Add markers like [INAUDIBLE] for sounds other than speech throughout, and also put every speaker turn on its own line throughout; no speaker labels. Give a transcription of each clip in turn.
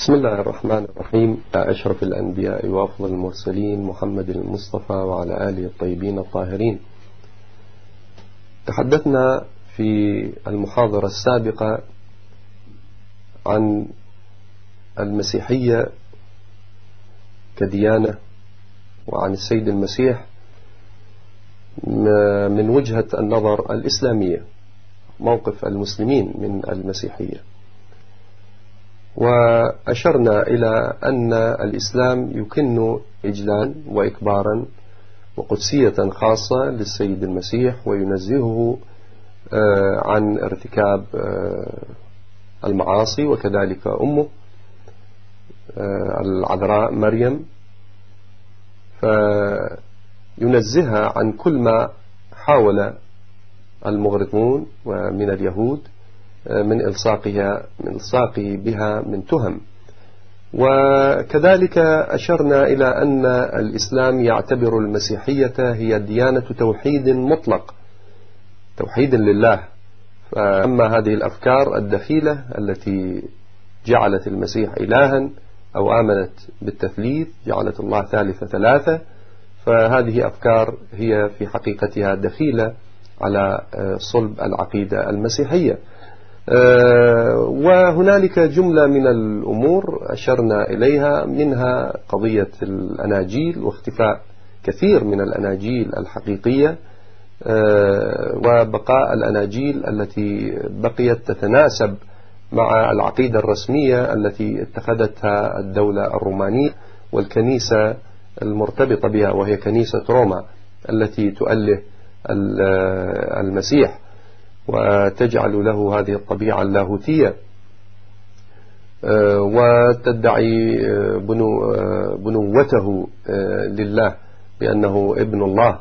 بسم الله الرحمن الرحيم. أشرف الأنبياء وأفضل المرسلين محمد المصطفى وعلى آله الطيبين الطاهرين. تحدثنا في المحاضرة السابقة عن المسيحية كديانة وعن السيد المسيح من وجهة النظر الإسلامية موقف المسلمين من المسيحية. وأشرنا إلى أن الإسلام يكن إجلال وإكبارا وقدسية خاصة للسيد المسيح وينزهه آه، عن ارتكاب آه، المعاصي وكذلك أمه آه، العذراء مريم. فينزهها عن كل ما حاول المغرضون ومن اليهود من إلصاقها من إلصاقه بها من تهم. وكذلك أشرنا إلى أن الإسلام يعتبر المسيحية هي ديانة توحيد مطلق توحيد لله. فأما هذه الأفكار الدخيلة التي جعلت المسيح إلها أو آمنت بالتثليث جعلت الله ثالث ثلاثة فهذه أفكار هي في حقيقتها دخيلة على صلب العقيدة المسيحية. وهنالك جملة من الأمور أشرنا إليها منها قضية الأناجيل واختفاء كثير من الأناجيل الحقيقية آه، وبقاء الأناجيل التي بقيت تتناسب مع العقيدة الرسمية التي اتخذتها الدولة الرومانية والكنيسة المرتبطة بها وهي كنيسة روما التي تؤله المسيح. وتجعل له هذه الطبيعة اللاهوتية. آه، وتدعي آه، بنو آه، بنوته لله بأنه ابن الله.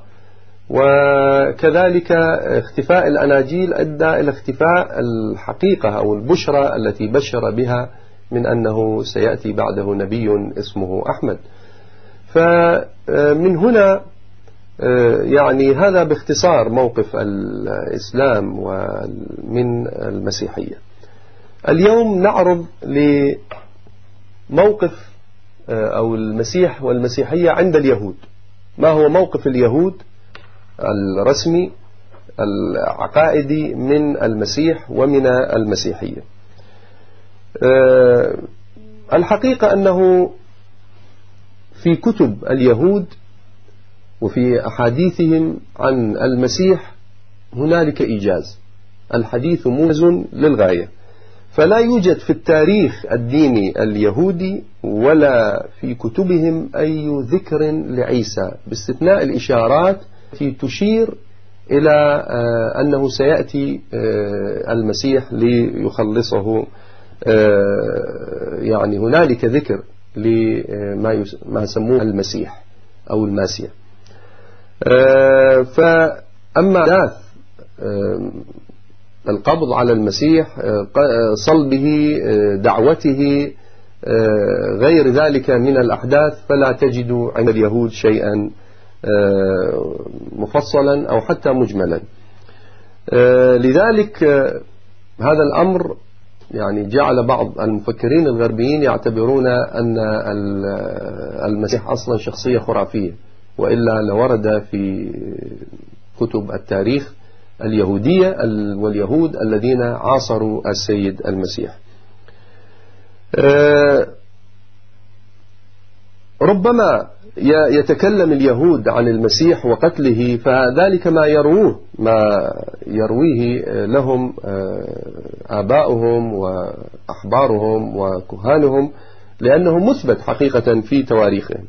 وكذلك اختفاء الأناجيل أدى إلى اختفاء الحقيقة أو البشرى التي بشر بها من أنه سيأتي بعده نبي اسمه أحمد. فمن هنا يعني هذا باختصار موقف الإسلام من المسيحية. اليوم نعرض لموقف آه، أو المسيح والمسيحية عند اليهود. ما هو موقف اليهود؟ الرسمي العقائدي من المسيح ومن المسيحية. آه، الحقيقة أنه في كتب اليهود وفي أحاديثهم عن المسيح هنالك إيجاز. الحديث موجز للغاية. فلا يوجد في التاريخ الديني اليهودي ولا في كتبهم أي ذكر لعيسى باستثناء الإشارات التي تشير إلى آه، أنه سيأتي آه، المسيح ليخلصه آه، يعني هنالك ذكر لما ما يسموه المسيح أو الماسيح فأما أحداث آه، القبض على المسيح آه، صلبه دعوته غير ذلك من الأحداث فلا تجد عند اليهود شيئا مفصلا أو حتى مجملا. لذلك هذا الأمر يعني جعل بعض المفكرين الغربيين يعتبرون أن المسيح أصلا شخصية خرافية. وإلا لورد في كتب التاريخ اليهودية واليهود الذين عاصروا السيد المسيح. آه، ربما يتكلم اليهود عن المسيح وقتله فذلك ما يروه ما يرويه لهم آه، آباؤهم وأحبارهم وكهانهم لأنه مثبت حقيقة في تواريخهم.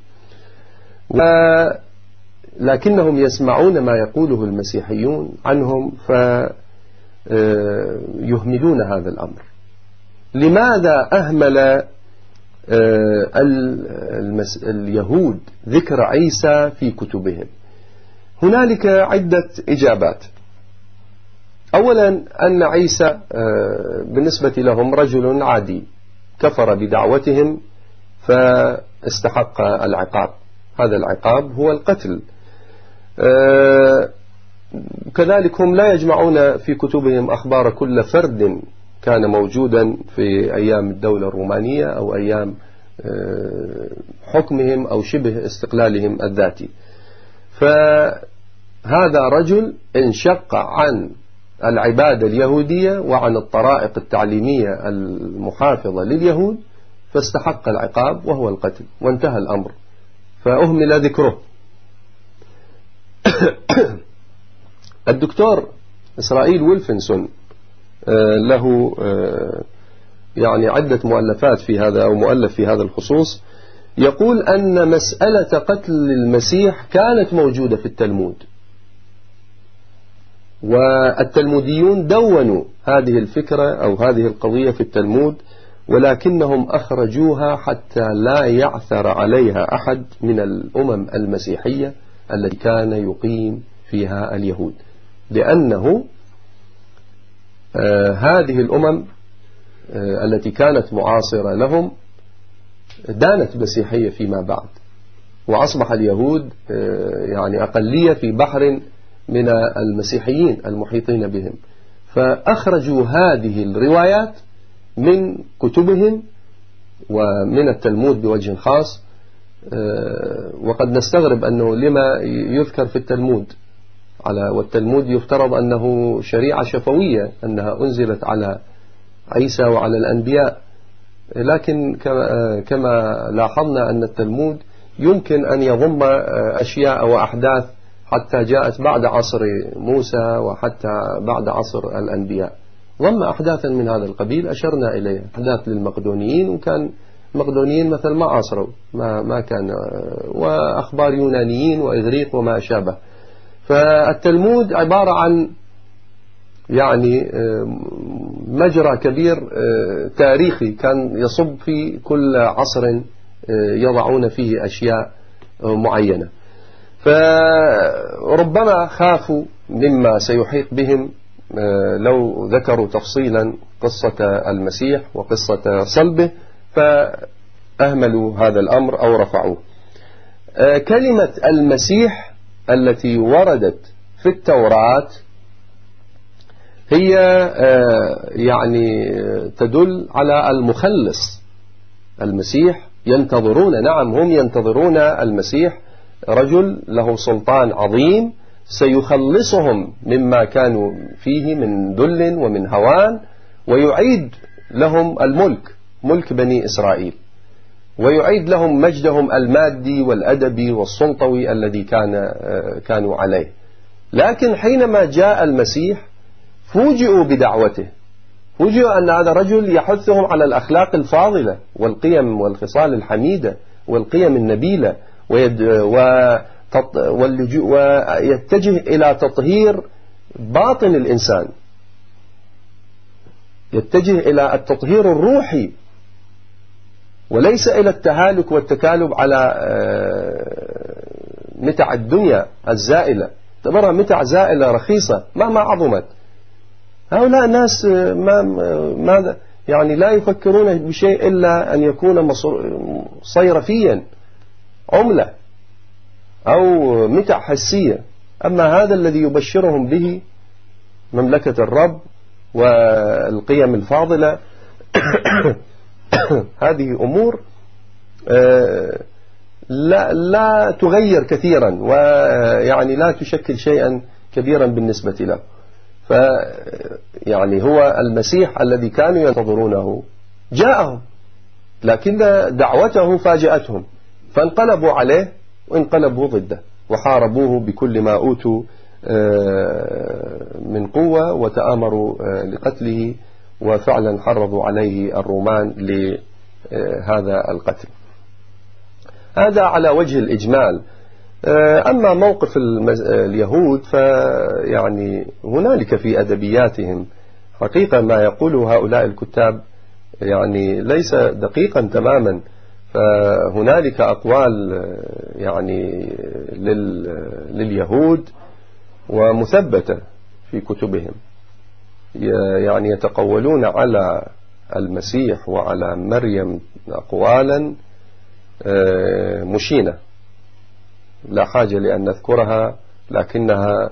ولكنهم يسمعون ما يقوله المسيحيون عنهم فيهملون هذا الأمر. لماذا أهمل آه، اليهود ذكر عيسى في كتبهم؟ هنالك عدة إجابات. أولا أن عيسى آه، بالنسبة لهم رجل عادي كفر بدعوتهم فاستحق العقاب. هذا العقاب هو القتل. آه، كذلك هم لا يجمعون في كتبهم أخبار كل فرد كان موجودا في أيام الدولة الرومانية أو أيام آه، حكمهم أو شبه استقلالهم الذاتي. فهذا رجل انشق عن العبادة اليهودية وعن الطرائق التعليمية المحافظة لليهود فاستحق العقاب وهو القتل وانتهى الأمر. فأهمل ذكره. [COUGHS] الدكتور إسرائيل ويلفنسون آه، له آه، يعني عدة مؤلفات في هذا أو مؤلف في هذا الخصوص. يقول أن مسألة قتل المسيح كانت موجودة في التلمود. والتلموديون دونوا هذه الفكرة أو هذه القضية في التلمود. ولكنهم أخرجوها حتى لا يعثر عليها أحد من الأمم المسيحية التي كان يقيم فيها اليهود. لأنه آه هذه الأمم آه التي كانت معاصرة لهم دانت مسيحية فيما بعد. وأصبح اليهود آه يعني أقلية في بحر من المسيحيين المحيطين بهم. فأخرجوا هذه الروايات من كتبهم ومن التلمود بوجه خاص آه، وقد نستغرب أنه لما يذكر في التلمود على والتلمود يفترض أنه شريعة شفوية أنها أنزلت على عيسى وعلى الأنبياء. لكن كما لاحظنا أن التلمود يمكن أن يضم أشياء وأحداث حتى جاءت بعد عصر موسى وحتى بعد عصر الأنبياء. ضم أحداثا من هذا القبيل أشرنا إليها أحداث للمقدونيين وكان المقدونيين مثل ما عاصروا ما, ما كان وأخبار يونانيين وإغريق وما شابه فالتلمود عبارة عن يعني مجرى كبير تاريخي كان يصب في كل عصر يضعون فيه أشياء معينة. فربما خافوا مما سيحيق بهم لو ذكروا تفصيلا قصة المسيح وقصة صلبه فأهملوا هذا الأمر أو رفعوه. آه، كلمة المسيح التي وردت في التوراة هي آه، يعني تدل على المخلص المسيح. ينتظرون نعم هم ينتظرون المسيح رجل له سلطان عظيم سيخلصهم مما كانوا فيه من ذل ومن هوان ويعيد لهم الملك ملك بني إسرائيل. ويعيد لهم مجدهم المادي والأدبي والسلطوي الذي كان آه، كانوا عليه. لكن حينما جاء المسيح فوجئوا بدعوته. فوجئوا أن هذا رجل يحثهم على الأخلاق الفاضلة والقيم والخصال الحميدة والقيم النبيلة ويتجه إلى تطهير باطن الإنسان. يتجه إلى التطهير الروحي وليس إلى التهالك والتكالب على آه، متع الدنيا الزائلة. تبرى متع زائلة رخيصة مهما عظمت. هؤلاء الناس آه، ما ماذا؟ يعني لا يفكرون بشيء إلا أن يكون صيرفيا عملة. أو متع حسية. أما هذا الذي يبشرهم به مملكة الرب والقيم الفاضلة [COUGHS] هذه أمور آه، لا, لا تغير كثيرا ويعني لا تشكل شيئا كبيرا بالنسبة له. ف يعني هو المسيح الذي كانوا ينتظرونه جاءهم لكن دعوته فاجأتهم فانقلبوا عليه وانقلبوا ضده وحاربوه بكل ما أوتوا آه، من قوة وتآمروا آه، لقتله وفعلا حرضوا عليه الرومان لهذا القتل. هذا على وجه الإجمال. آه، أما موقف اليهود فيعني هنالك في أدبياتهم. حقيقة ما يقوله هؤلاء الكتاب يعني ليس دقيقا تماما. فهنالك أقوال يعني لليهود ومثبتة في كتبهم. يعني يتقولون على المسيح وعلى مريم أقوالا آه، مشينة. لا حاجة لأن نذكرها لكنها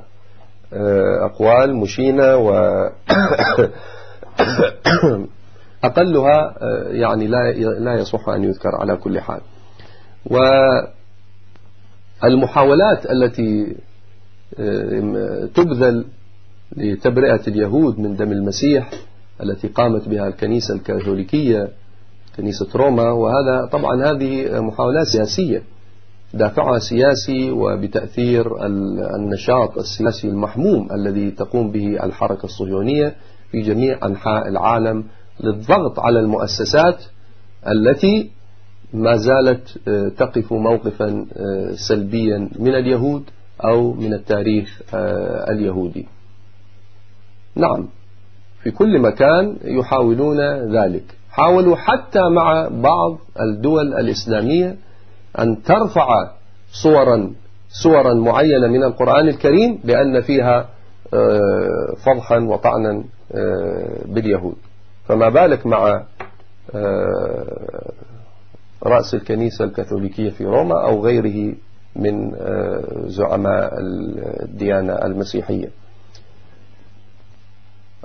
آه، أقوال مشينة و [COUGHS] [COUGHS] أقلها يعني لا لا يصح أن يذكر على كل حال. والمحاولات التي تبذل لتبرئة اليهود من دم المسيح التي قامت بها الكنيسة الكاثوليكية كنيسة روما وهذا طبعا هذه محاولات سياسية دافعها سياسي وبتأثير النشاط السياسي المحموم الذي تقوم به الحركة الصهيونية في جميع أنحاء العالم للضغط على المؤسسات التي ما زالت آه، تقف موقفا آه، سلبيا من اليهود أو من التاريخ آه، اليهودي. نعم في كل مكان يحاولون ذلك. حاولوا حتى مع بعض الدول الإسلامية أن ترفع صورا صورا معينة من القرآن الكريم لأن فيها فضحا وطعنا باليهود. فما بالك مع آه، رأس الكنيسة الكاثوليكية في روما أو غيره من زعماء الديانة المسيحية؟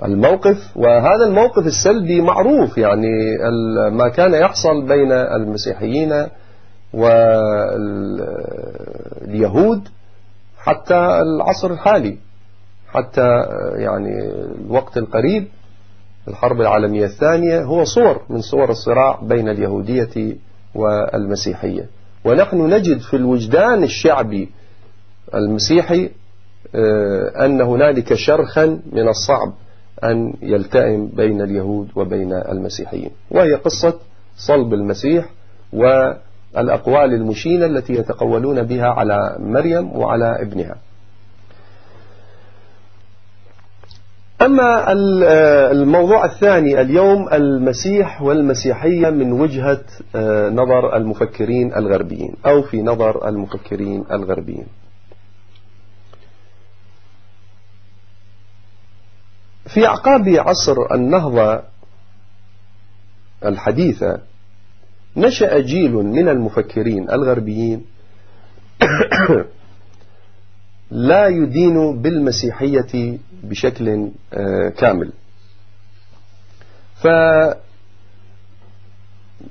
الموقف وهذا الموقف السلبي معروف يعني ما كان يحصل بين المسيحيين واليهود حتى العصر الحالي حتى يعني الوقت القريب. الحرب العالمية الثانية هو صور من صور الصراع بين اليهودية والمسيحية. ونحن نجد في الوجدان الشعبي المسيحي آه، أن هنالك شرخا من الصعب أن يلتئم بين اليهود وبين المسيحيين. وهي قصة صلب المسيح والأقوال المشينة التي يتقولون بها على مريم وعلى ابنها. أما الموضوع الثاني اليوم المسيح والمسيحية من وجهة آه، نظر المفكرين الغربيين أو في نظر المفكرين الغربيين. في أعقاب عصر النهضة الحديثة نشأ جيل من المفكرين الغربيين [COUGHS] لا يدين بالمسيحية بشكل آه، كامل. ف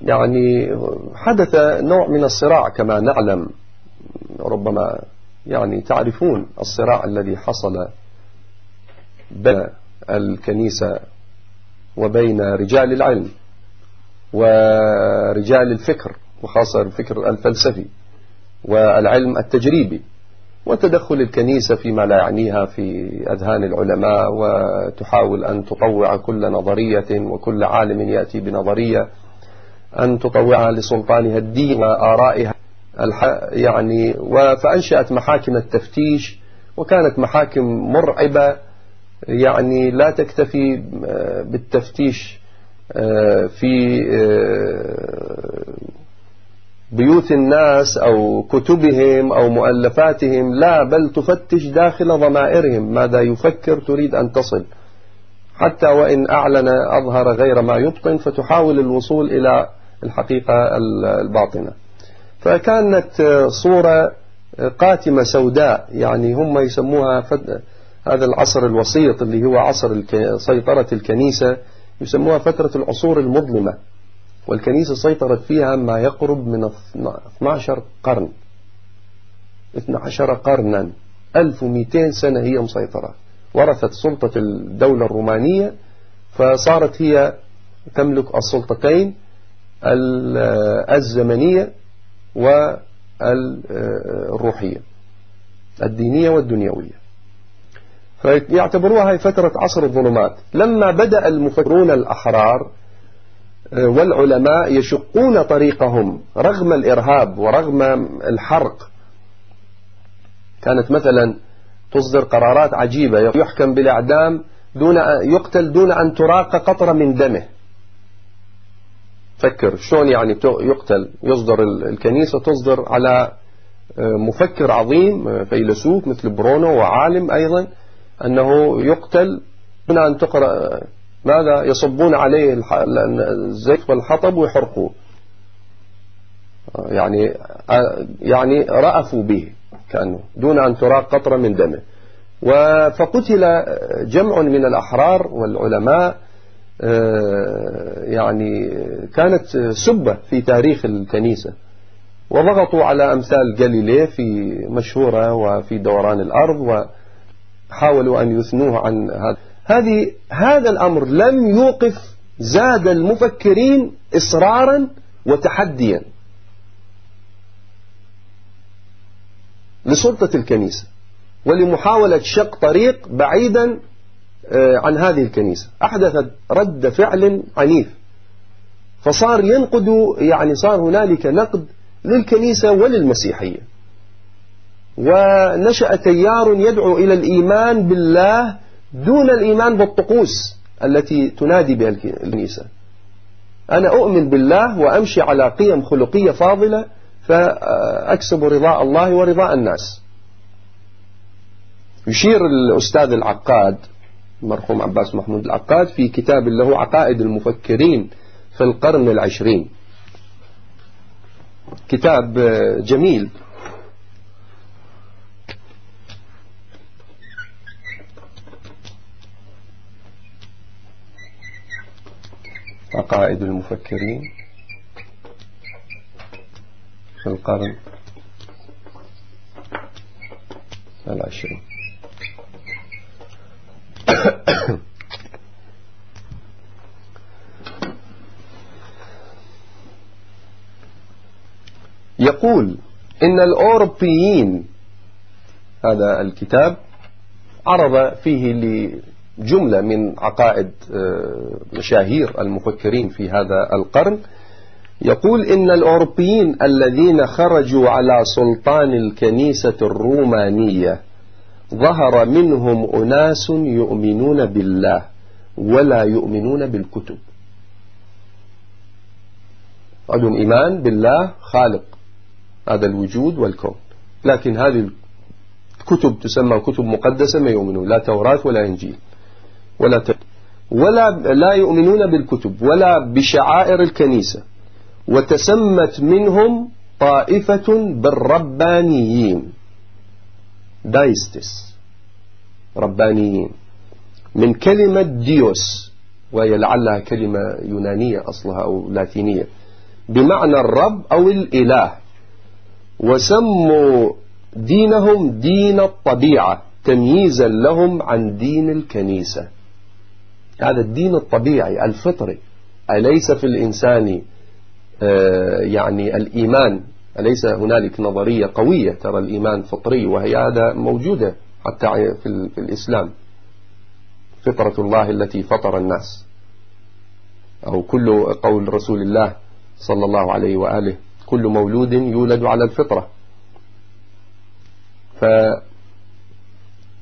يعني حدث نوع من الصراع كما نعلم ربما يعني تعرفون الصراع الذي حصل بين الكنيسة وبين رجال العلم ورجال الفكر وخاصة الفكر الفلسفي والعلم التجريبي. وتدخل الكنيسة فيما لا يعنيها في أذهان العلماء وتحاول أن تطوع كل نظرية وكل عالم يأتي بنظرية أن تطوعها لسلطانها الدين وآرائها يعني فأنشأت محاكم التفتيش وكانت محاكم مرعبة يعني لا تكتفي آه، بالتفتيش آه، في آه، بيوت الناس أو كتبهم أو مؤلفاتهم لا بل تفتش داخل ضمائرهم. ماذا يفكر تريد أن تصل؟ حتى وإن أعلن أظهر غير ما يبطن فتحاول الوصول إلى الحقيقة الباطنة. فكانت صورة قاتمة سوداء يعني هم يسموها هذا العصر الوسيط اللي هو عصر سيطرة الكنيسة يسموها فترة العصور المظلمة. والكنيسة سيطرت فيها ما يقرب من 12 قرن. 12 قرنا. 1200 سنة هي مسيطرة. ورثت سلطة الدولة الرومانية فصارت هي تملك السلطتين الزمنية والروحية الدينية والدنيوية. فيعتبروها هي فترة عصر الظلمات. لما بدأ المفكرون الأحرار والعلماء يشقون طريقهم رغم الإرهاب ورغم الحرق. كانت مثلا تصدر قرارات عجيبة يحكم بالإعدام دون يقتل دون أن تراق قطرة من دمه. فكر شلون يعني يقتل يصدر الكنيسة تصدر على آه، مفكر عظيم آه، فيلسوف مثل برونو وعالم أيضا أنه يقتل من أن تقرأ ماذا؟ يصبون عليه الزيت والحطب ويحرقوه. يعني يعني رأفوا به كأنه دون أن تراق قطرة من دمه. فقتل جمع من الأحرار والعلماء يعني كانت سبة في تاريخ الكنيسة. وضغطوا على أمثال جاليليه في مشهورة وفي دوران الأرض وحاولوا أن يثنوه عن هذا. هذه هذا الأمر لم يوقف زاد المفكرين إصرارا وتحديا لسلطة الكنيسة ولمحاولة شق طريق بعيدا آه، عن هذه الكنيسة. أحدثت رد فعل عنيف فصار ينقد يعني صار هنالك نقد للكنيسة وللمسيحية. ونشأ تيار يدعو إلى الإيمان بالله دون الإيمان بالطقوس التي تنادي بها الكنيسة. أنا أؤمن بالله وأمشي على قيم خلقية فاضلة فأكسب رضاء الله ورضاء الناس. يشير الأستاذ العقاد مرحوم عباس محمود العقاد في كتاب له عقائد المفكرين في القرن العشرين. كتاب جميل. عقائد المفكرين في القرن العشرين. [COUGHS] يقول إن الأوروبيين هذا الكتاب عرض فيه لجملة من عقائد آه، مشاهير المفكرين في هذا القرن. يقول إن الأوروبيين الذين خرجوا على سلطان الكنيسة الرومانية ظهر منهم أناس يؤمنون بالله ولا يؤمنون بالكتب. عندهم إيمان بالله خالق هذا الوجود والكون. لكن هذه الكتب تسمى كتب مقدسة ما يؤمنون لا توراة ولا إنجيل. ولا ت... ولا لا يؤمنون بالكتب ولا بشعائر الكنيسة. وتسمت منهم طائفة بالربانيين. دايستس. ربانيين. من كلمة ديوس وهي لعلها كلمة يونانية أصلها أو لاتينية. بمعنى الرب أو الإله. وسموا دينهم دين الطبيعة تمييزا لهم عن دين الكنيسة. هذا الدين الطبيعي الفطري. أليس في الإنسان آه، يعني الإيمان؟ أليس هنالك نظرية قوية ترى الإيمان فطري وهي هذا موجودة حتى في الإسلام؟ فطرة الله التي فطر الناس. أو كل قول رسول الله صلى الله عليه وآله كل مولود يولد على الفطرة.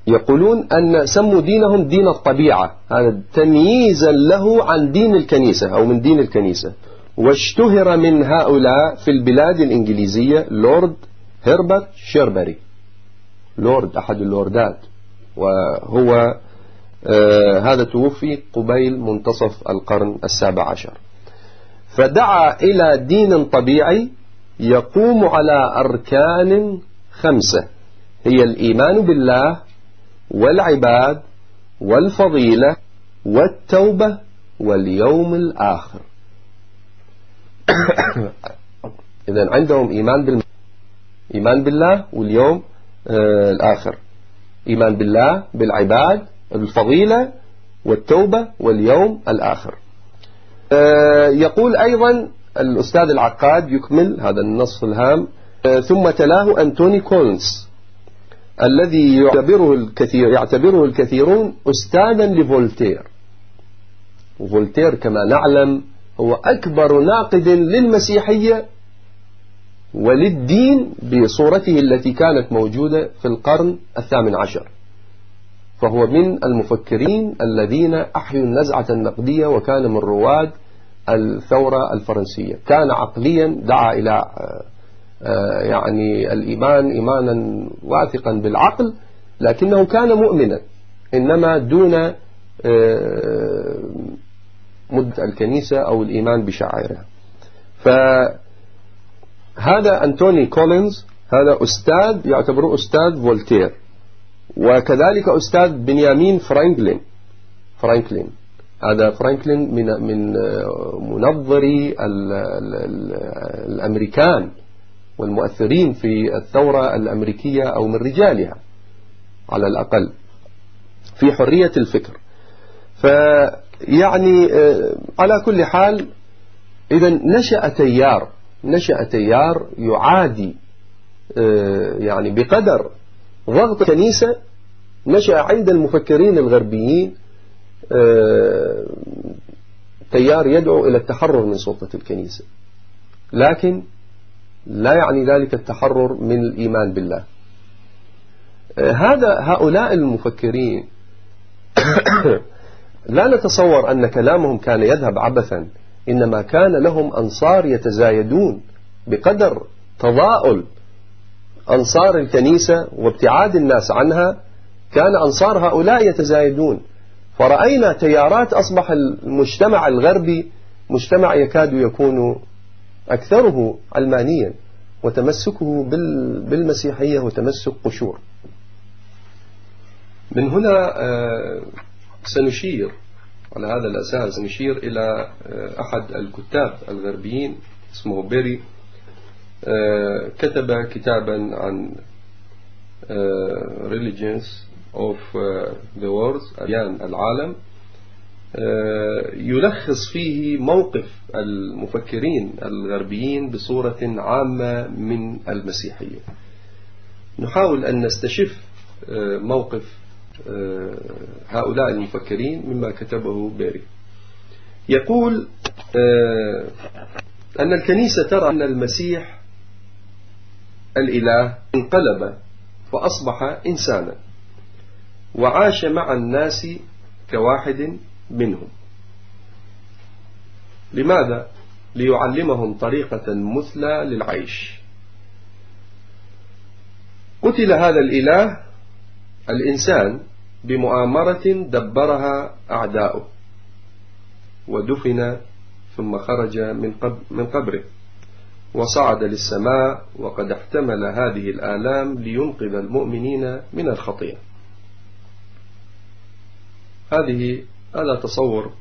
فيقولون أن سموا دينهم دين الطبيعة. هذا تمييزا له عن دين الكنيسة أو من دين الكنيسة. واشتهر من هؤلاء في البلاد الإنجليزية لورد هربرت شيربري. لورد أحد اللوردات. وهو آه هذا توفي قبيل منتصف القرن السابع عشر. فدعا إلى دين طبيعي يقوم على أركان خمسة. هي الإيمان بالله والعباد والفضيلة والتوبة واليوم الآخر. [COUGHS] إذا عندهم إيمان بالله إيمان بالله واليوم آه الآخر. إيمان بالله بالعباد الفضيلة والتوبة واليوم الآخر. آه يقول أيضا الأستاذ العقاد يكمل هذا النص الهام. آه ثم تلاه أنتوني كولنز الذي يعتبره الكثير يعتبره الكثيرون أستاذا لفولتير. وفولتير كما نعلم هو أكبر ناقد للمسيحية وللدين بصورته التي كانت موجودة في القرن الثامن عشر. فهو من المفكرين الذين أحيوا النزعة النقدية وكان من رواد الثورة الفرنسية. كان عقليا دعا إلى آه، يعني الإيمان إيمانا واثقا بالعقل لكنه كان مؤمنا إنما دون آه، مد الكنيسة أو الإيمان بشعائرها فهذا أنتوني كولينز هذا أستاذ يعتبره أستاذ فولتير وكذلك أستاذ بنيامين فرانكلين. فرانكلين. هذا فرانكلين من من منظري الأمريكان. والمؤثرين في الثورة الأمريكية أو من رجالها على الأقل في حرية الفكر. فيعني آه، على كل حال إذا نشأ تيار نشأ تيار يعادي آه، يعني بقدر ضغط الكنيسة. نشأ عند المفكرين الغربيين آه، تيار يدعو إلى التحرر من سلطة الكنيسة. لكن لا يعني ذلك التحرر من الإيمان بالله. آه، هذا هؤلاء المفكرين [COUGHS] لا نتصور أن كلامهم كان يذهب عبثا إنما كان لهم أنصار يتزايدون بقدر تضاؤل أنصار الكنيسة وابتعاد الناس عنها. كان أنصار هؤلاء يتزايدون. فرأينا تيارات أصبح المجتمع الغربي مجتمع يكاد يكون أكثره علمانيا وتمسكه بالمسيحية وتمسك قشور. من هنا آه، سنشير على هذا الأساس نشير إلى آه، أحد الكتاب الغربيين اسمه بيري. آه، كتب كتابا عن religions of the world أديان العالم. يلخص فيه موقف المفكرين الغربيين بصورة عامة من المسيحية. نحاول أن نستشف موقف آه، هؤلاء المفكرين مما كتبه بيري. يقول آه، أن الكنيسة ترى أن المسيح الإله انقلب فأصبح إنسانا وعاش مع الناس كواحد منهم. لماذا؟ ليعلمهم طريقة مثلى للعيش. قتل هذا الإله الإنسان بمؤامرة دبرها أعداؤه. ودفن ثم خرج من, قبره. وصعد للسماء وقد احتمل هذه الآلام لينقذ المؤمنين من الخطيئة. هذه هذا تصور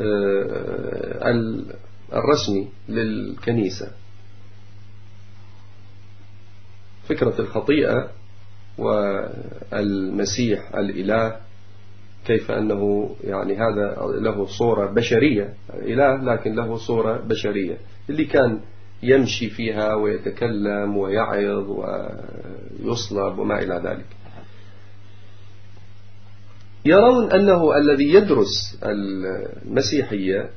آه، الرسمي للكنيسة. فكرة الخطيئة والمسيح الإله كيف أنه يعني هذا له صورة بشرية إله لكن له صورة بشرية اللي كان يمشي فيها ويتكلم ويعظ ويصلب وما إلى ذلك. يرون أنه الذي يدرس المسيحية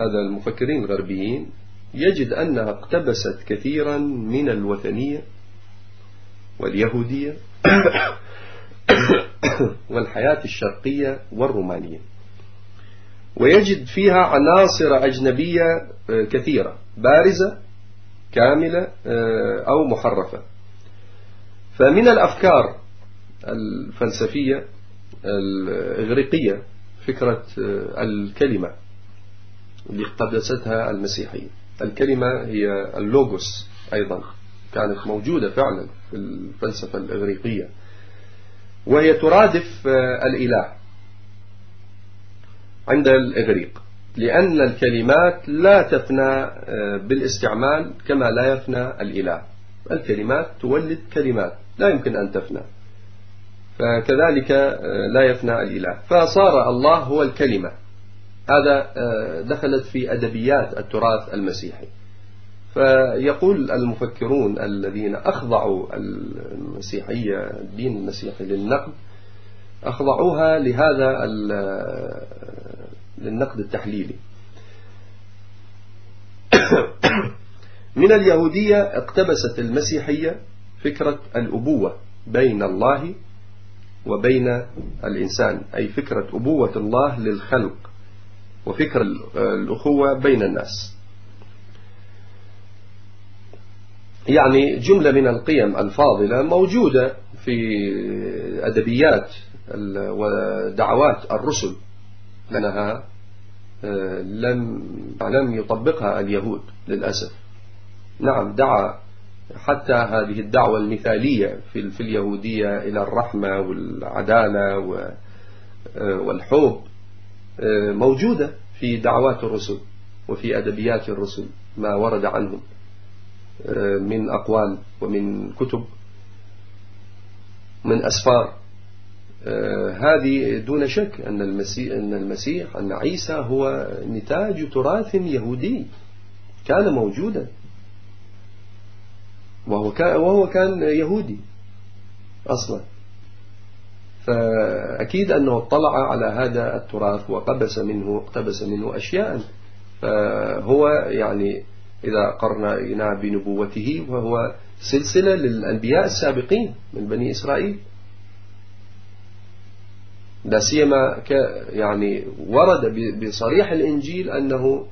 هذا المفكرين الغربيين يجد أنها اقتبست كثيرا من الوثنية واليهودية [COUGHS] والحياة الشرقية والرومانية. ويجد فيها عناصر أجنبية آه، كثيرة بارزة كاملة آه، أو محرفة. فمن الأفكار الفلسفية الإغريقية فكرة آه، الكلمة اللي اقتبستها المسيحية الكلمة هي اللوغوس أيضا كانت موجودة فعلا في الفلسفة الإغريقية. وهي ترادف آه، الإله عند الإغريق لأن الكلمات لا تفنى آه، بالاستعمال كما لا يفنى الإله. الكلمات تولد كلمات لا يمكن أن تفنى. فكذلك آه، لا يفنى الإله. فصار الله هو الكلمة. هذا دخلت في أدبيات التراث المسيحي. فيقول المفكرون الذين أخضعوا المسيحية الدين المسيحي للنقد أخضعوها لهذا للنقد التحليلي. [COUGHS] من اليهودية اقتبست المسيحية فكرة الأبوة بين الله وبين الإنسان أي فكرة أبوة الله للخلق وفكرة الأخوة بين الناس. يعني جملة من القيم الفاضلة موجودة في أدبيات ودعوات الرسل. لأنها آه، لم لم يطبقها اليهود للأسف. نعم دعا حتى هذه الدعوة المثالية في في اليهودية إلى الرحمة والعدالة آه، والحب موجودة في دعوات الرسل وفي أدبيات الرسل ما ورد عنهم من أقوال ومن كتب من أسفار. هذه دون شك أن المسيح, أن المسيح أن عيسى هو نتاج تراث يهودي كان موجودا. وهو كان, وهو كان يهودي أصلا. فأكيد أنه اطلع على هذا التراث وقبس منه اقتبس منه أشياء. فهو يعني إذا قرنا بنبوته وهو سلسلة للأنبياء السابقين من بني إسرائيل. لا سيما يعني ورد بصريح الإنجيل أنه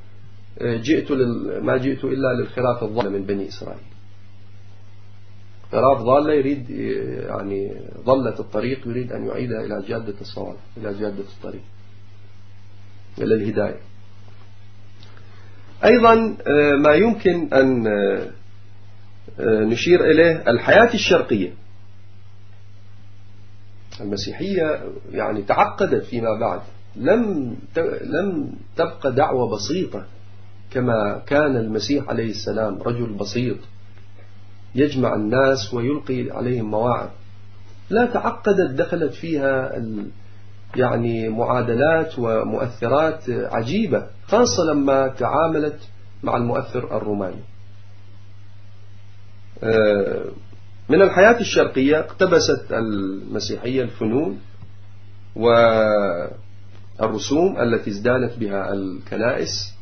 جئت ما جئت إلا للخراف الضالة من بني إسرائيل. خراف ضالة يريد يعني ضلت الطريق يريد أن يعيدها إلى جادة الصواب إلى جادة الطريق. إلى الهداية. أيضا ما يمكن أن نشير إليه الحياة الشرقية. المسيحية يعني تعقدت فيما بعد. لم لم تبقى دعوة بسيطة كما كان المسيح عليه السلام رجل بسيط. يجمع الناس ويلقي عليهم مواعظ. لا تعقدت دخلت فيها يعني معادلات ومؤثرات عجيبة خاصة لما تعاملت مع المؤثر الروماني. آه، من الحياة الشرقية اقتبست المسيحية الفنون والرسوم التي ازدانت بها الكنائس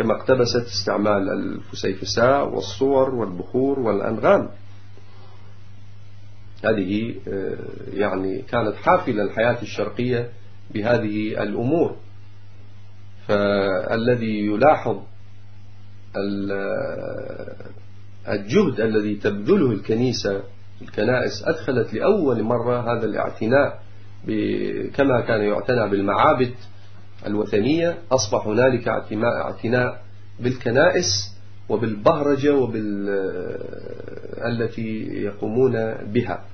كما اقتبست استعمال الفسيفساء والصور والبخور والأنغام. هذه آه، يعني كانت حافلة الحياة الشرقية بهذه الأمور. فالذي يلاحظ الجهد الذي تبذله الكنيسة الكنائس أدخلت لأول مرة هذا الاعتناء كما كان يعتنى بالمعابد الوثنية أصبح هنالك اعتناء بالكنائس وبالبهرجة وبال التي يقومون بها.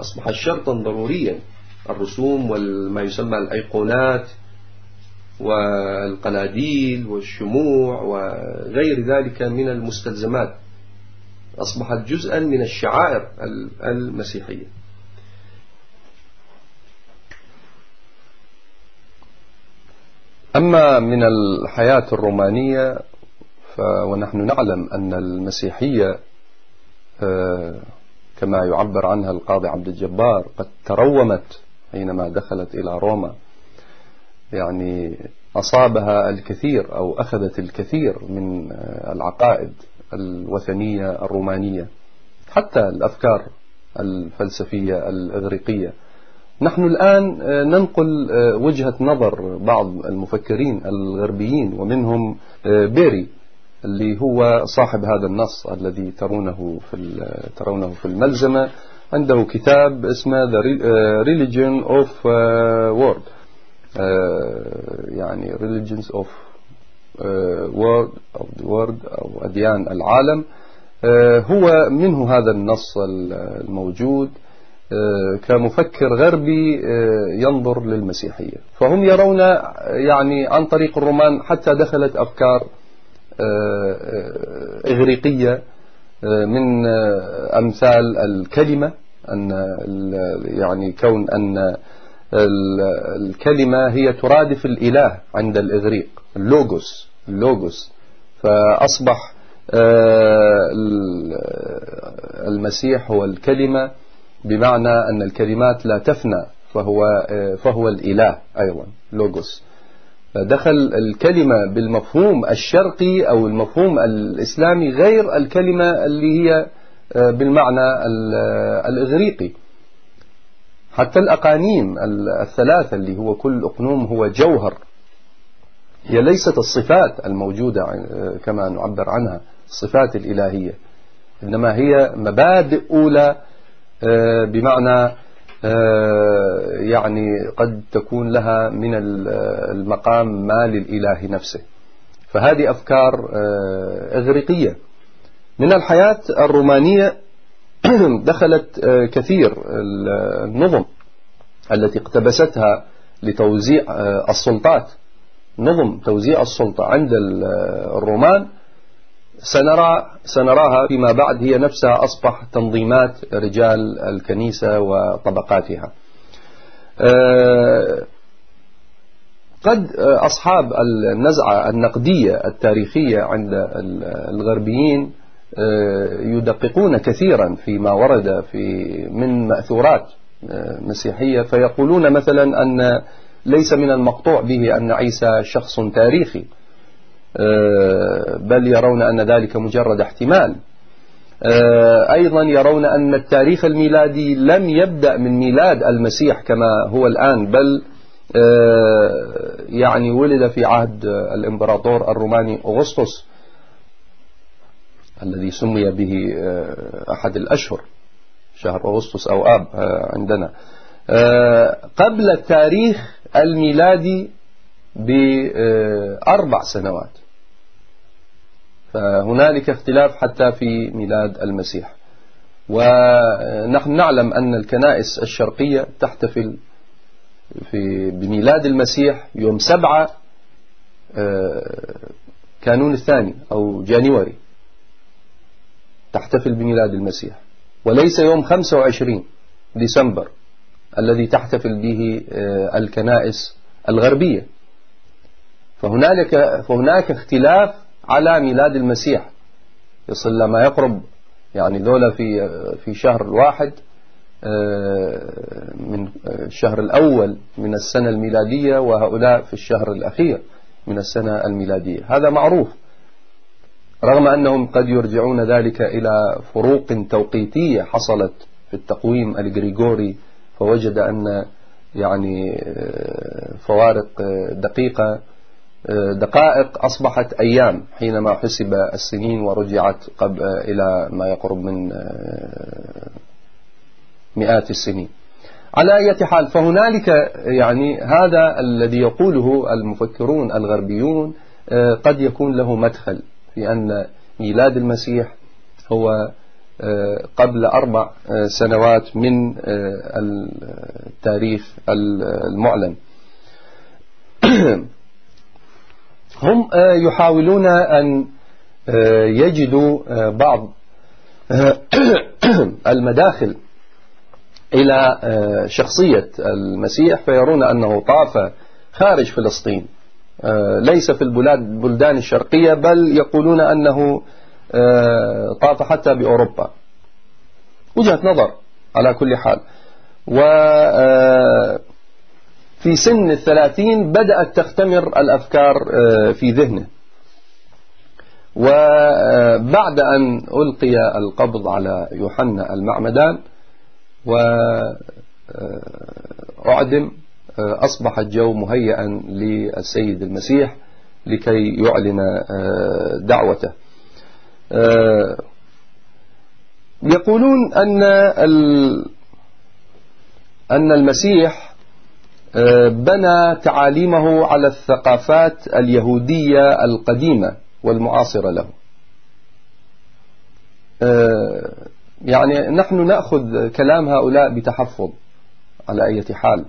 أصبح شرطا ضروريا الرسوم وما يسمى الأيقونات والقناديل والشموع وغير ذلك من المستلزمات. أصبحت جزءا من الشعائر المسيحية. أما من الحياة الرومانية ونحن نعلم أن المسيحية آه، كما يعبر عنها القاضي عبد الجبار قد ترومت حينما دخلت إلى روما. يعني أصابها الكثير أو أخذت الكثير من آه، العقائد الوثنية الرومانية حتى الأفكار الفلسفية الإغريقية. نحن الآن آه، ننقل آه، وجهة نظر بعض المفكرين الغربيين ومنهم آه، بيري اللي هو صاحب هذا النص الذي ترونه في ترونه في الملزمة. عنده كتاب اسمه The Religion of World. يعني Religions of World of the World أو أديان العالم. هو منه هذا النص الموجود. كمفكر غربي آه، ينظر للمسيحية. فهم يرون يعني عن طريق الرومان حتى دخلت أفكار آه، إغريقية من أمثال الكلمة أن يعني كون أن الكلمة هي ترادف الإله عند الإغريق اللوغوس اللوغوس فأصبح المسيح هو الكلمة بمعنى أن الكلمات لا تفنى فهو فهو الإله أيضا لوجوس دخل الكلمة بالمفهوم الشرقي أو المفهوم الإسلامي غير الكلمة اللي هي بالمعنى الإغريقي. حتى الأقانيم الثلاثة اللي هو كل أقنوم هو جوهر. هي ليست الصفات الموجودة كما نعبر عنها الصفات الإلهية. إنما هي مبادئ أولى بمعنى آه، يعني قد تكون لها من المقام ما للإله نفسه. فهذه أفكار آه، إغريقية. من الحياة الرومانية [CLEARS THROAT] دخلت كثير النظم التي اقتبستها لتوزيع السلطات. نظم توزيع السلطة عند الرومان. سنرى سنراها فيما بعد هي نفسها أصبح تنظيمات رجال الكنيسة وطبقاتها. آه، قد أصحاب النزعة النقدية التاريخية عند الغربيين آه، يدققون كثيرا فيما ورد في من مأثورات آه، مسيحية. فيقولون مثلا أن ليس من المقطوع به أن عيسى شخص تاريخي. بل يرون أن ذلك مجرد احتمال. آه، أيضا يرون أن التاريخ الميلادي لم يبدأ من ميلاد المسيح كما هو الآن بل آه، يعني ولد في عهد الإمبراطور الروماني أغسطس الذي سمي به أحد الأشهر شهر أغسطس أو آب عندنا. قبل التاريخ الميلادي بأربع سنوات. فهنالك اختلاف حتى في ميلاد المسيح. ونحن نعلم أن الكنائس الشرقية تحتفل في بميلاد المسيح يوم سبعة آه، كانون الثاني أو جانيوري. تحتفل بميلاد المسيح. وليس يوم 25 ديسمبر الذي تحتفل به آه، الكنائس الغربية. فهنالك فهناك اختلاف على ميلاد المسيح. يصل لما يقرب يعني ذولا في في شهر الواحد آه، من الشهر الأول من السنة الميلادية وهؤلاء في الشهر الأخير من السنة الميلادية. هذا معروف. رغم أنهم قد يرجعون ذلك إلى فروق توقيتية حصلت في التقويم الجريجوري فوجد أن يعني آه، فوارق آه، دقيقة آه، دقائق أصبحت أيام حينما حسب السنين ورجعت قبل إلى ما يقرب من مئات السنين. على أي حال فهنالك يعني هذا الذي يقوله المفكرون الغربيون قد يكون له مدخل في أن ميلاد المسيح هو قبل أربع سنوات من التاريخ المعلن. [CLEARS THROAT] هم يحاولون أن يجدوا بعض [COUGHS] المداخل إلى شخصية المسيح فيرون أنه طاف خارج فلسطين. ليس في البلدان الشرقية بل يقولون أنه آه، طاف حتى بأوروبا. وجهة نظر على كل حال. و آه، في سن الثلاثين بدأت تختمر الأفكار آه، في ذهنه. وبعد أن ألقي القبض على يوحنا المعمدان وأعدم أصبح الجو مهيئا للسيد المسيح لكي يعلن دعوته. آه، يقولون أن أن المسيح آه، بنى تعاليمه على الثقافات اليهودية القديمة والمعاصرة له. آه، يعني نحن نأخذ كلام هؤلاء بتحفظ على أي حال.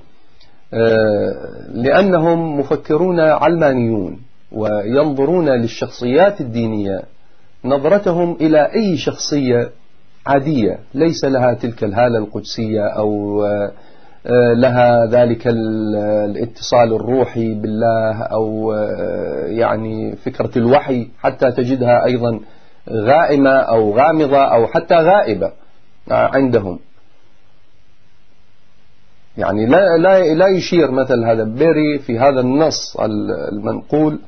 لأنهم مفكرون علمانيون وينظرون للشخصيات الدينية نظرتهم إلى أي شخصية عادية ليس لها تلك الهالة القدسية أو آه، لها ذلك الاتصال الروحي بالله أو آه، يعني فكرة الوحي حتى تجدها أيضا غائمة أو غامضة أو حتى غائبة عندهم. يعني لا لا لا يشير مثل هذا بيري في هذا النص المنقول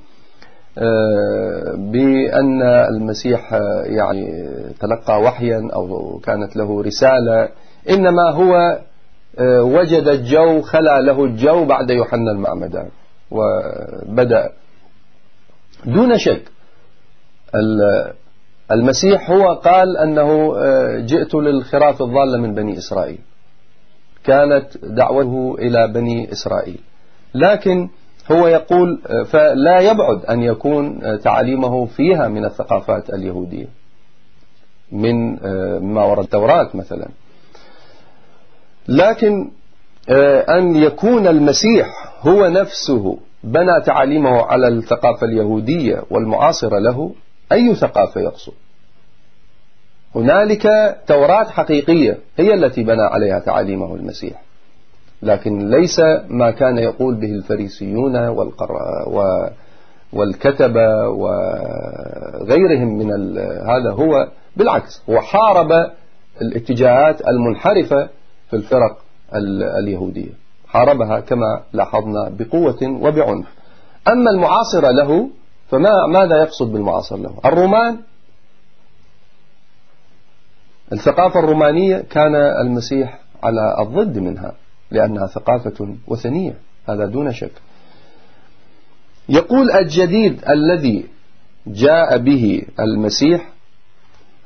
آه، بأن المسيح آه، يعني تلقى وحيا أو كانت له رسالة إنما هو آه، وجد الجو خلى له الجو بعد يوحنا المعمدان وبدأ. دون شك المسيح هو قال أنه جئت للخراف الضالة من بني إسرائيل. كانت دعوته إلى بني إسرائيل. لكن هو يقول فلا يبعد أن يكون تعاليمه فيها من الثقافات اليهودية. من ما ورد التوراة مثلا. لكن أن يكون المسيح هو نفسه بنى تعاليمه على الثقافة اليهودية والمعاصرة له أي ثقافة يقصد؟ هنالك توراة حقيقية هي التي بنى عليها تعاليمه المسيح. لكن ليس ما كان يقول به الفريسيون والكتبة وغيرهم من هذا هو بالعكس. هو حارب الاتجاهات المنحرفة في الفرق اليهودية. حاربها كما لاحظنا بقوة وبعنف. أما المعاصرة له فما ماذا يقصد بالمعاصر له؟ الرومان. الثقافة الرومانية كان المسيح على الضد منها لأنها ثقافة وثنية هذا دون شك. يقول الجديد الذي جاء به المسيح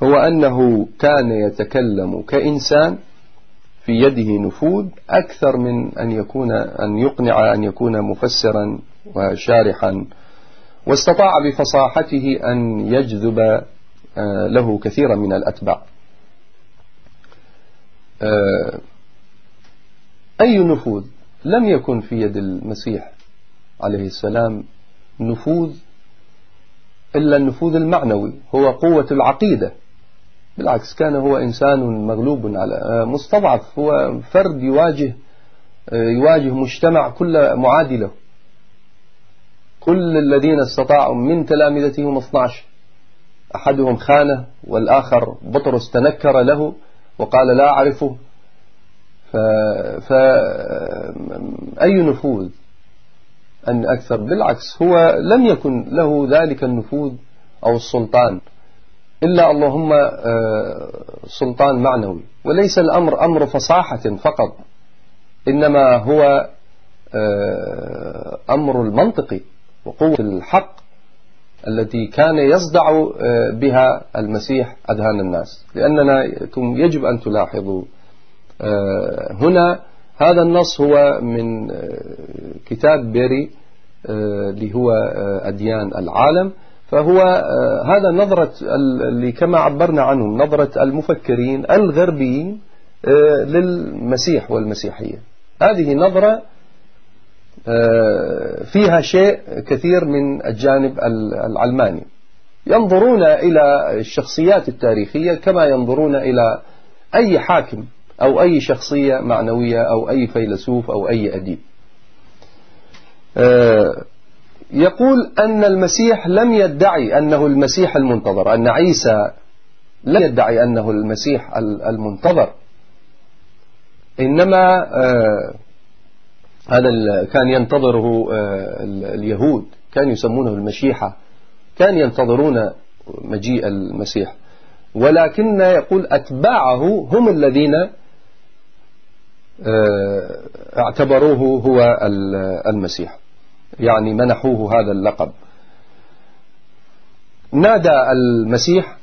هو أنه كان يتكلم كإنسان في يده نفوذ أكثر من أن يكون أن يقنع أن يكون مفسرا وشارحا. واستطاع بفصاحته أن يجذب آه، له كثيرا من الأتباع. آه، أي نفوذ لم يكن في يد المسيح عليه السلام نفوذ إلا النفوذ المعنوي هو قوة العقيدة. بالعكس كان هو إنسان مغلوب على آه، مستضعف هو فرد يواجه آه، يواجه مجتمع كل معادي له. كل الذين استطاعوا من تلامذته هم 12 أحدهم خانه والآخر بطرس تنكر له وقال لا أعرفه. فأي نفوذ؟ أن أكثر. بالعكس هو لم يكن له ذلك النفوذ أو السلطان. إلا اللهم آه، سلطان معنوي. وليس الأمر أمر فصاحة فقط إنما هو آه، أمر المنطقي وقوة الحق التي كان يصدع آه، بها المسيح أذهان الناس. لأننا يجب أن تلاحظوا هنا هذا النص هو من كتاب بيري اللي هو أديان العالم. فهو آه، هذا نظرة اللي كما عبرنا عنهم نظرة المفكرين الغربيين آه، للمسيح والمسيحية. هذه نظرة آه، فيها شيء كثير من الجانب العلماني. ينظرون إلى الشخصيات التاريخية كما ينظرون إلى أي حاكم أو أي شخصية معنوية أو أي فيلسوف أو أي أديب. يقول أن المسيح لم يدعي أنه المسيح المنتظر أن عيسى لم يدعي أنه المسيح المنتظر. إنما آه هذا كان ينتظره آه اليهود كانوا يسمونه المشيحة كان ينتظرون مجيء المسيح. ولكن يقول أتباعه هم الذين آه اعتبروه هو المسيح. يعني منحوه هذا اللقب. نادى المسيح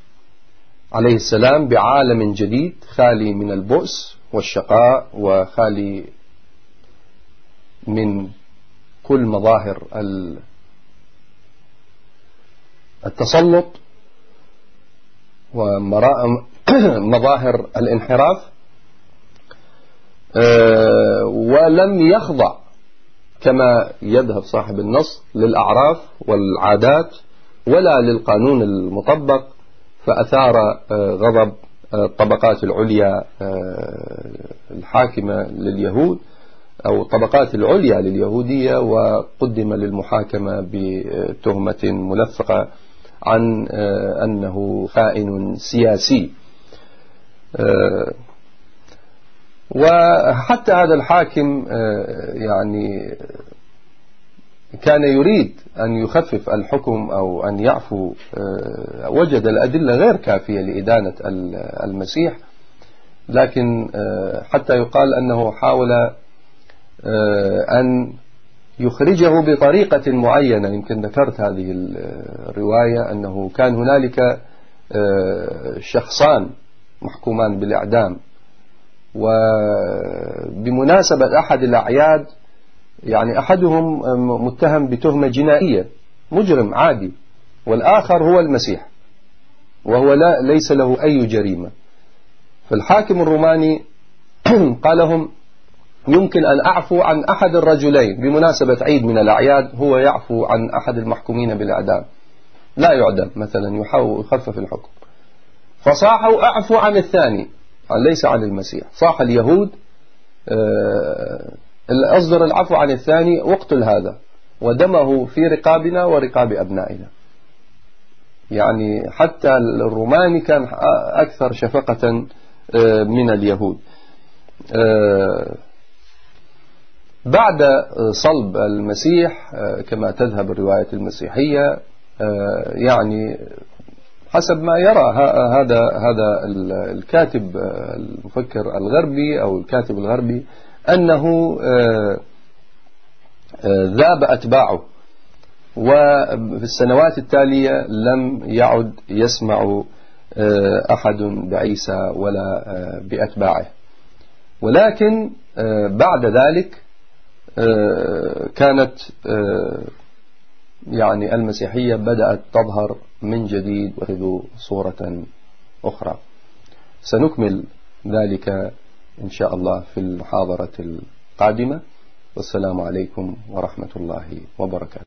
عليه السلام بعالم جديد خالي من البؤس والشقاء وخالي من كل مظاهر التسلط ومظاهر [CLEARS THROAT] الانحراف. آه، ولم يخضع كما يذهب صاحب النص للأعراف والعادات ولا للقانون المطبق فأثار آه، غضب آه، الطبقات العليا آه، الحاكمة لليهود أو الطبقات العليا لليهودية وقدم للمحاكمة بتهمة ملفقة عن أنه خائن سياسي. وحتى هذا الحاكم آه، يعني كان يريد أن يخفف الحكم أو أن يعفو آه، وجد الأدلة غير كافية لإدانة المسيح. لكن آه، حتى يقال أنه حاول أن يخرجه بطريقة معينة. يمكن ذكرت هذه الرواية أنه كان هنالك شخصان محكومان بالإعدام. وبمناسبة أحد الأعياد يعني أحدهم متهم بتهمة جنائية مجرم عادي والآخر هو المسيح وهو لا ليس له أي جريمة. فالحاكم الروماني [CLEARS THROAT] قال لهم يمكن أن أعفو عن أحد الرجلين. بمناسبة عيد من الأعياد هو يعفو عن أحد المحكومين بالإعدام. لا يعدم مثلا يخفف الحكم. فصاحوا أعفو عن الثاني. ليس عن المسيح. صاح اليهود آه، أصدر العفو عن الثاني واقتل هذا ودمه في رقابنا ورقاب أبنائنا. يعني حتى الروماني كان أكثر شفقة آه، من اليهود. آه، بعد صلب المسيح كما تذهب الرواية المسيحية يعني حسب ما يرى. هذا هذا الكاتب المفكر الغربي أو الكاتب الغربي أنه آه، آه، ذاب أتباعه وفي السنوات التالية لم يعد يسمع آه، أحد بعيسى ولا بأتباعه. ولكن بعد ذلك كانت يعني المسيحية بدأت تظهر من جديد وتذو صورة أخرى. سنكمل ذلك إن شاء الله في المحاضرة القادمة. والسلام عليكم ورحمة الله وبركاته.